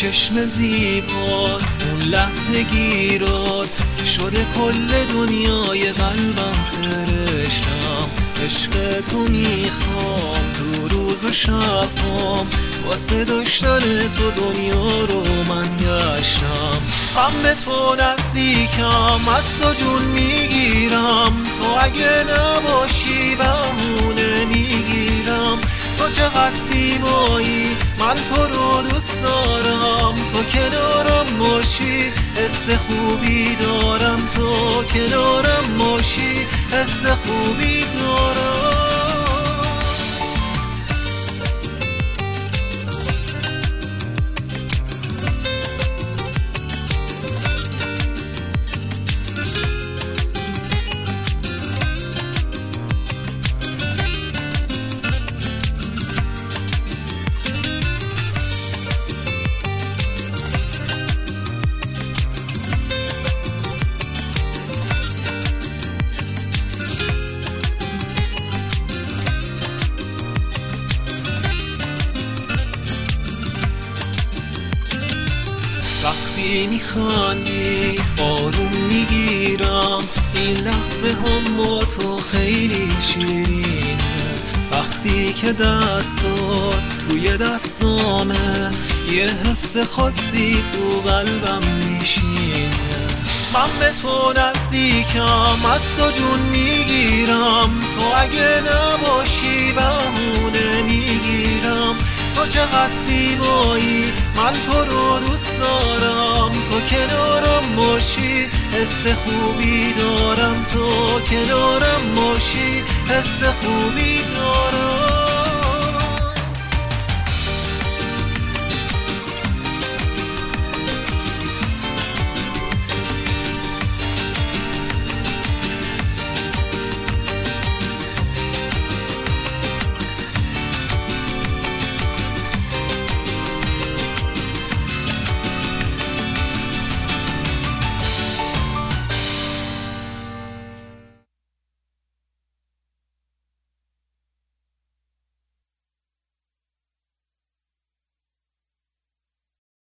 چشم زیبات اون لحن گیرات. که شده کل دنیای قلبم فرشتم. عشق تو می‌خوام تو روز و شبام واسه داشتن تو دنیا رو من گشتم. هم به تو نزدیکم از تو جون می‌گیرم چقدر زیبایی من تو رو دوست دارم. تو کنارم باشی حس خوبی دارم. تو کنارم باشی حس خوبی دارم. وقتی میخندی آروم می‌گیرم. این لحظه هم با تو خیلی شیرینه. وقتی که دستات توی دستامه یه حس خاصی تو قلبم میشینه. من به تو نزدیکم از تو جون می‌گیرم. تو اگه نباشی بهونه می‌گیرم. تو چقدر زیبایی من تو رو دوست دارم تو کنارم باشی حس خوبی دارم تو کنارم باشی حس خوبی دارم.